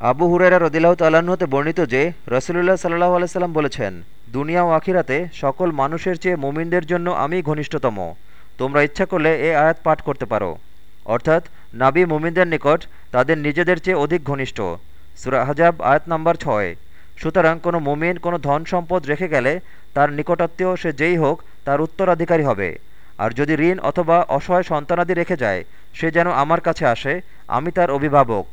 আবু হুরেরা রদিল্লাহ তাল্লাহ্ন হতে বর্ণিত যে, রসুলুল্লাহ সাল্লাহ আলাইসাল্লাম বলেছেন, দুনিয়া ও আখিরাতে সকল মানুষের চেয়ে মুমিনদের জন্য আমি ঘনিষ্ঠতম। তোমরা ইচ্ছা করলে এ আয়াত পাঠ করতে পারো। অর্থাৎ, নাবি মুমিনদের নিকট তাদের নিজেদের চেয়ে অধিক ঘনিষ্ঠ। সুরা হাজাব, আয়াত নম্বর ছয়। সুতরাং কোনো মুমিন কোনো ধন সম্পদ রেখে গেলে তার নিকটাত্মীয় সে যেই হোক, তার উত্তরাধিকারী হবে। আর যদি ঋণ অথবা অসহায় সন্তানাদি রেখে যায়, সে যেন আমার কাছে আসে, আমি তার অভিভাবক।